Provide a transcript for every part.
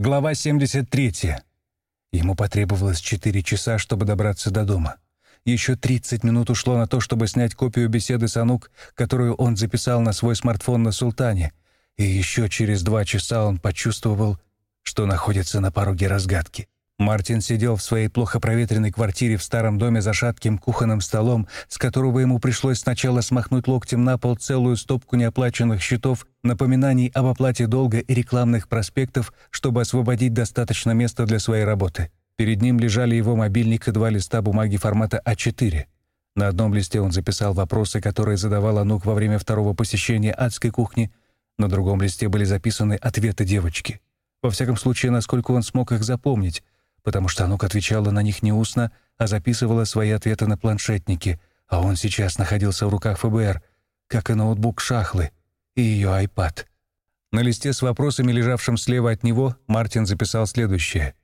Глава 73. Ему потребовалось 4 часа, чтобы добраться до дома. Еще 30 минут ушло на то, чтобы снять копию беседы с Анук, которую он записал на свой смартфон на Султане. И еще через два часа он почувствовал, что находится на пороге разгадки. Мартин сидел в своей плохо проветренной квартире в старом доме за шатким кухонным столом, с которого ему пришлось сначала смахнуть локтем на пол целую стопку неоплаченных счетов, напоминаний об оплате долга и рекламных проспектов, чтобы освободить достаточно места для своей работы. Перед ним лежали его мобильник и два листа бумаги формата А4. На одном листе он записал вопросы, которые задавал Анук во время второго посещения адской кухни, на другом листе были записаны ответы девочки. Во всяком случае, насколько он смог их запомнить — потому что Анук отвечала на них не устно, а записывала свои ответы на планшетнике, а он сейчас находился в руках ФБР, как и ноутбук Шахлы и ее iPad. На листе с вопросами, лежавшим слева от него, Мартин записал следующее.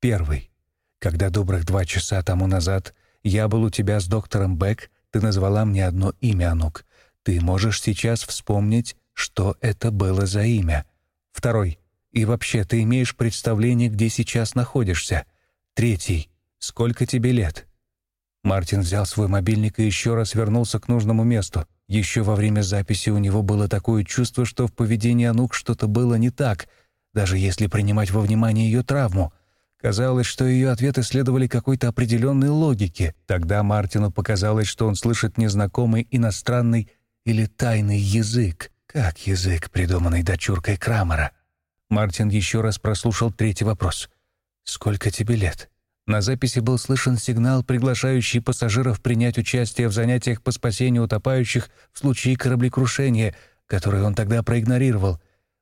Первый. Когда добрых два часа тому назад я был у тебя с доктором Бек, ты назвала мне одно имя, Анук. Ты можешь сейчас вспомнить, что это было за имя. Второй. И вообще, ты имеешь представление, где сейчас находишься? Третий. Сколько тебе лет?» Мартин взял свой мобильник и еще раз вернулся к нужному месту. Еще во время записи у него было такое чувство, что в поведении Анук что-то было не так, даже если принимать во внимание ее травму. Казалось, что ее ответы следовали какой-то определенной логике. Тогда Мартину показалось, что он слышит незнакомый иностранный или тайный язык, как язык, придуманный дочуркой Крамера. Мартин еще раз прослушал третий вопрос. «Сколько тебе лет?» На записи был слышен сигнал, приглашающий пассажиров принять участие в занятиях по спасению утопающих в случае кораблекрушения, который он тогда проигнорировал.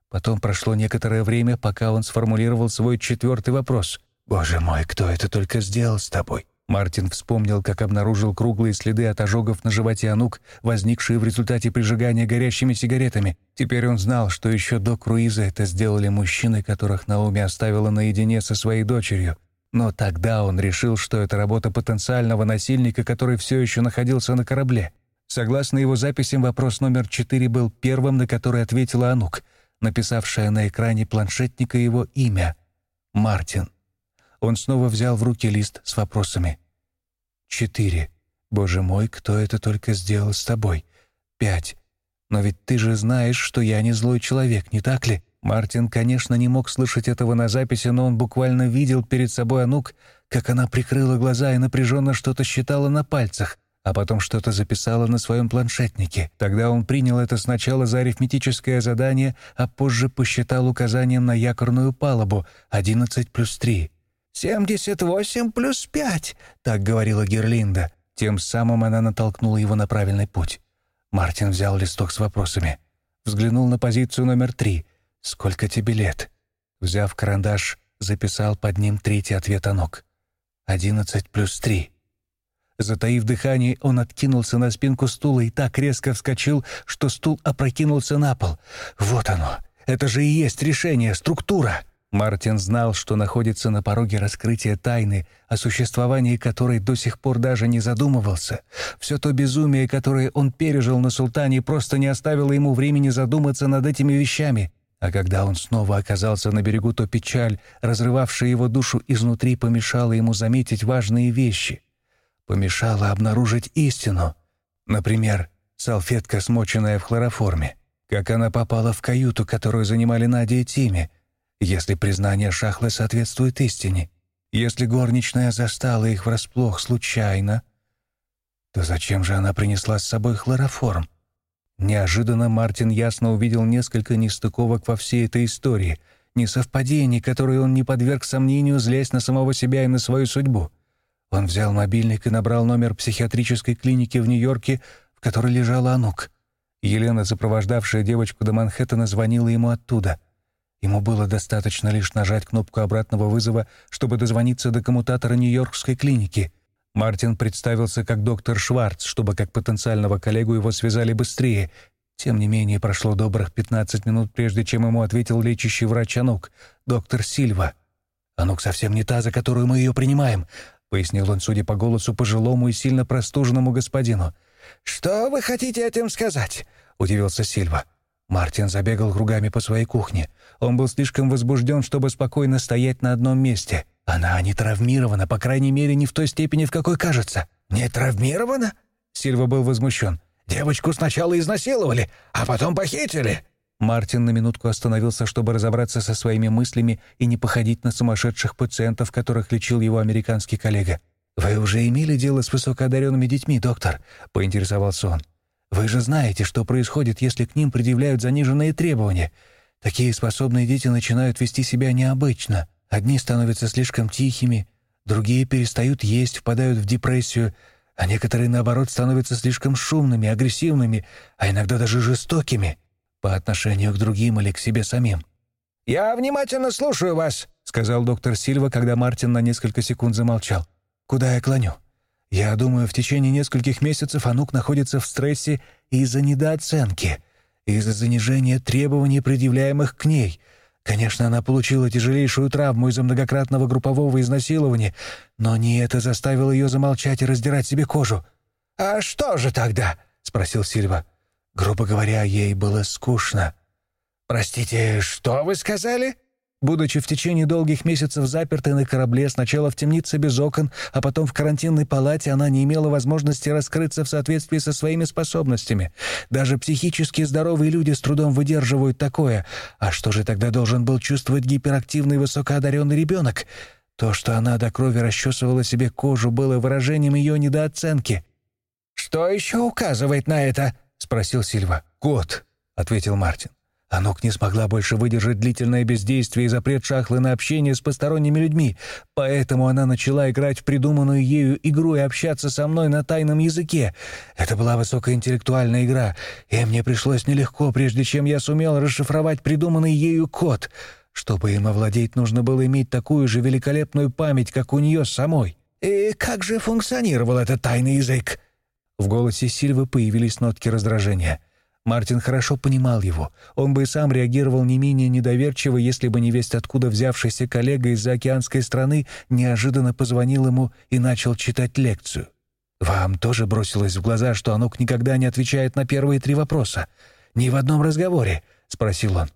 Потом прошло некоторое время, пока он сформулировал свой четвертый вопрос. «Боже мой, кто это только сделал с тобой?» Мартин вспомнил, как обнаружил круглые следы от ожогов на животе Анук, возникшие в результате прижигания горящими сигаретами. Теперь он знал, что еще до круиза это сделали мужчины, которых Наоми оставила наедине со своей дочерью. Но тогда он решил, что это работа потенциального насильника, который все еще находился на корабле. Согласно его записям, вопрос номер четыре был первым, на который ответила Анук, написавшая на экране планшетника его имя — Мартин. Он снова взял в руки лист с вопросами. «Четыре. Боже мой, кто это только сделал с тобой? Пять. Но ведь ты же знаешь, что я не злой человек, не так ли?» Мартин, конечно, не мог слышать этого на записи, но он буквально видел перед собой Анук, как она прикрыла глаза и напряженно что-то считала на пальцах, а потом что-то записала на своем планшетнике. Тогда он принял это сначала за арифметическое задание, а позже посчитал указанием на якорную палубу «11 плюс 3». «Семьдесят восемь плюс пять», — так говорила Герлинда. Тем самым она натолкнула его на правильный путь. Мартин взял листок с вопросами. Взглянул на позицию номер три. «Сколько тебе лет?» Взяв карандаш, записал под ним третий ответ Анок. «Одиннадцать плюс три». Затаив дыхание, он откинулся на спинку стула и так резко вскочил, что стул опрокинулся на пол. «Вот оно! Это же и есть решение, структура!» Мартин знал, что находится на пороге раскрытия тайны, о существовании которой до сих пор даже не задумывался. Все то безумие, которое он пережил на Султане, просто не оставило ему времени задуматься над этими вещами. А когда он снова оказался на берегу, то печаль, разрывавшая его душу изнутри, помешала ему заметить важные вещи. Помешала обнаружить истину. Например, салфетка, смоченная в хлороформе. Как она попала в каюту, которую занимали Надя и Тиме — если признание Шахлы соответствует истине. Если горничная застала их врасплох случайно, то зачем же она принесла с собой хлороформ? Неожиданно Мартин ясно увидел несколько нестыковок во всей этой истории, несовпадений, которые он не подверг сомнению, злясь на самого себя и на свою судьбу. Он взял мобильник и набрал номер психиатрической клиники в Нью-Йорке, в которой лежала Анук. Елена, сопровождавшая девочку до Манхэттена, звонила ему оттуда. Ему было достаточно лишь нажать кнопку обратного вызова, чтобы дозвониться до коммутатора Нью-Йоркской клиники. Мартин представился как доктор Шварц, чтобы как потенциального коллегу его связали быстрее. Тем не менее, прошло добрых 15 минут, прежде чем ему ответил лечащий врач Анук, доктор Сильва. «Анук совсем не та, за которую мы ее принимаем», — пояснил он, судя по голосу, пожилому и сильно простуженному господину. «Что вы хотите этим сказать?» — удивился Сильва. Мартин забегал кругами по своей кухне. Он был слишком возбужден, чтобы спокойно стоять на одном месте. Она не травмирована, по крайней мере, не в той степени, в какой кажется. «Не травмирована?» Сильва был возмущен. «Девочку сначала изнасиловали, а потом похитили». Мартин на минутку остановился, чтобы разобраться со своими мыслями и не походить на сумасшедших пациентов, которых лечил его американский коллега. «Вы уже имели дело с высокоодаренными детьми, доктор?» — поинтересовался он. «Вы же знаете, что происходит, если к ним предъявляют заниженные требования. Такие способные дети начинают вести себя необычно. Одни становятся слишком тихими, другие перестают есть, впадают в депрессию, а некоторые, наоборот, становятся слишком шумными, агрессивными, а иногда даже жестокими по отношению к другим или к себе самим. «Я внимательно слушаю вас», — сказал доктор Сильва, когда Мартин на несколько секунд замолчал. «Куда я клоню? Я думаю, в течение нескольких месяцев Анук находится в стрессе из-за недооценки, из-за занижения требований, предъявляемых к ней. Конечно, она получила тяжелейшую травму из-за многократного группового изнасилования, но не это заставило ее замолчать и раздирать себе кожу». «А что же тогда?» — спросил Сильва. Грубо говоря, ей было скучно. «Простите, что вы сказали?» Будучи в течение долгих месяцев запертой на корабле, сначала в темнице без окон, а потом в карантинной палате, она не имела возможности раскрыться в соответствии со своими способностями. Даже психически здоровые люди с трудом выдерживают такое. А что же тогда должен был чувствовать гиперактивный высокоодаренный ребенок? То, что она до крови расчесывала себе кожу, было выражением ее недооценки. «Что еще указывает на это?» — спросил Сильва. «Кот», — ответил Мартин. Анук не смогла больше выдержать длительное бездействие и запрет Шахлы на общение с посторонними людьми, поэтому она начала играть в придуманную ею игру и общаться со мной на тайном языке. Это была высокоинтеллектуальная игра, и мне пришлось нелегко, прежде чем я сумел расшифровать придуманный ею код. Чтобы им овладеть, нужно было иметь такую же великолепную память, как у нее самой. «И как же функционировал этот тайный язык?» В голосе Сильвы появились нотки раздражения. Мартин хорошо понимал его. Он бы и сам реагировал не менее недоверчиво, если бы не весть откуда взявшийся коллега из океанской страны неожиданно позвонил ему и начал читать лекцию. «Вам тоже бросилось в глаза, что Анук никогда не отвечает на первые три вопроса? Ни в одном разговоре?» — спросил он.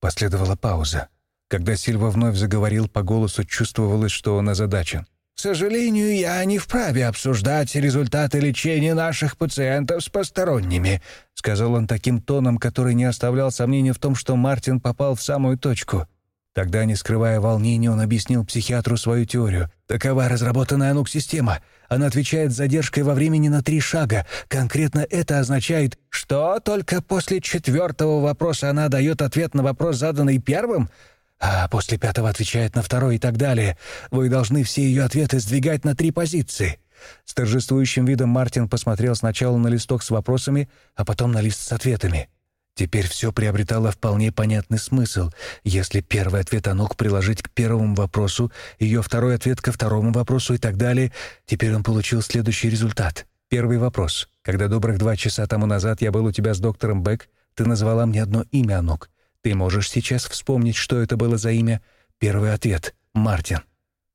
Последовала пауза. Когда Сильва вновь заговорил, по голосу чувствовалось, что он озадачен. К сожалению, я не вправе обсуждать результаты лечения наших пациентов с посторонними», — сказал он таким тоном, который не оставлял сомнений в том, что Мартин попал в самую точку. Тогда, не скрывая волнения, он объяснил психиатру свою теорию. «Такова разработанная НУК-система. Она отвечает задержкой во времени на три шага. Конкретно это означает, что только после четвертого вопроса она дает ответ на вопрос, заданный первым?» А после пятого отвечает на второй и так далее. Вы должны все ее ответы сдвигать на три позиции». С торжествующим видом Мартин посмотрел сначала на листок с вопросами, а потом на лист с ответами. Теперь все приобретало вполне понятный смысл. Если первый ответ Анук приложить к первому вопросу, ее второй ответ ко второму вопросу и так далее, теперь он получил следующий результат. Первый вопрос. Когда добрых два часа тому назад я был у тебя с доктором Бек, ты назвала мне одно имя, Анук. Ты можешь сейчас вспомнить, что это было за имя? Первый ответ — Мартин.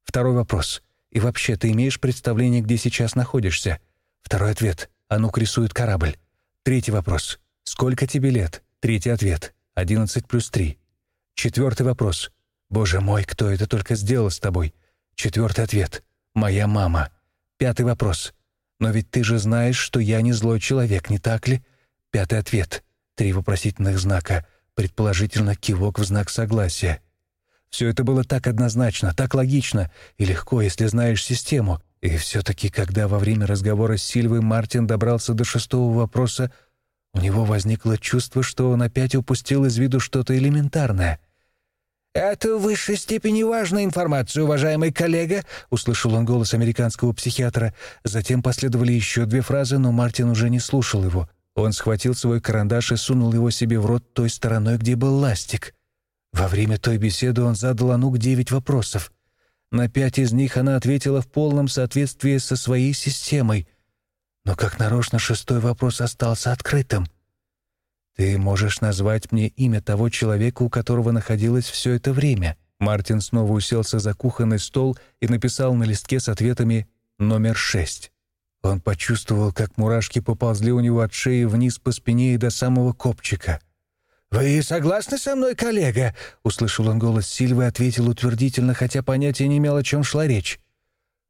Второй вопрос. И вообще, ты имеешь представление, где сейчас находишься? Второй ответ. Анук рисует корабль. Третий вопрос. Сколько тебе лет? Третий ответ. Одиннадцать плюс три. Четвертый вопрос. Боже мой, кто это только сделал с тобой? Четвертый ответ. Моя мама. Пятый вопрос. Но ведь ты же знаешь, что я не злой человек, не так ли? Пятый ответ. Три вопросительных знака предположительно кивок в знак согласия. Все это было так однозначно, так логично и легко, если знаешь систему. И все-таки, когда во время разговора с Сильвой Мартин добрался до шестого вопроса, у него возникло чувство, что он опять упустил из виду что-то элементарное. «Это в высшей степени важная информация, уважаемый коллега», — услышал он голос американского психиатра. Затем последовали еще две фразы, но Мартин уже не слушал его — он схватил свой карандаш и сунул его себе в рот той стороной, где был ластик. Во время той беседы он задал Анук девять вопросов. На пять из них она ответила в полном соответствии со своей системой. Но как нарочно шестой вопрос остался открытым. «Ты можешь назвать мне имя того человека, у которого находилось все это время?» Мартин снова уселся за кухонный стол и написал на листке с ответами «номер шесть». Он почувствовал, как мурашки поползли у него от шеи вниз по спине и до самого копчика. «Вы согласны со мной, коллега?» — услышал он голос Сильвы и ответил утвердительно, хотя понятия не имел, о чем шла речь.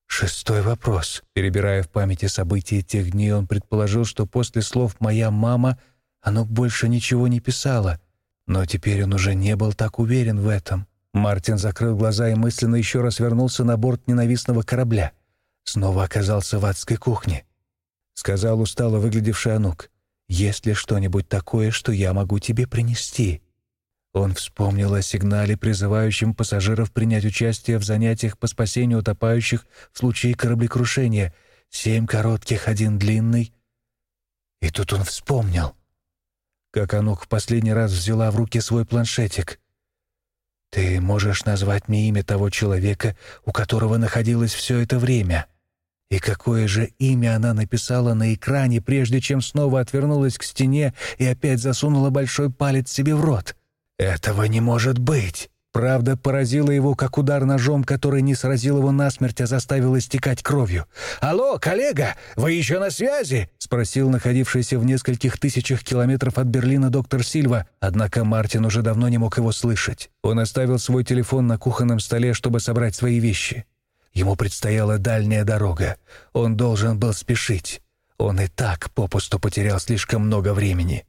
Шестой вопрос. Перебирая в памяти события тех дней, он предположил, что после слов «моя мама» оно больше ничего не писало. Но теперь он уже не был так уверен в этом. Мартин закрыл глаза и мысленно еще раз вернулся на борт ненавистного корабля. Снова оказался в адской кухне. Сказал устало выглядевший Анук. «Есть ли что-нибудь такое, что я могу тебе принести?» Он вспомнил о сигнале, призывающем пассажиров принять участие в занятиях по спасению утопающих в случае кораблекрушения. Семь коротких, один длинный. И тут он вспомнил, как Анук в последний раз взяла в руки свой планшетик. «Ты можешь назвать мне имя того человека, у которого находилось все это время?» И какое же имя она написала на экране, прежде чем снова отвернулась к стене и опять засунула большой палец себе в рот? «Этого не может быть!» Правда поразила его, как удар ножом, который не сразил его насмерть, а заставил истекать кровью. «Алло, коллега, вы еще на связи?» — спросил находившийся в нескольких тысячах километров от Берлина доктор Сильва, однако Мартин уже давно не мог его слышать. Он оставил свой телефон на кухонном столе, чтобы собрать свои вещи. Ему предстояла дальняя дорога. Он должен был спешить. Он и так попусту потерял слишком много времени.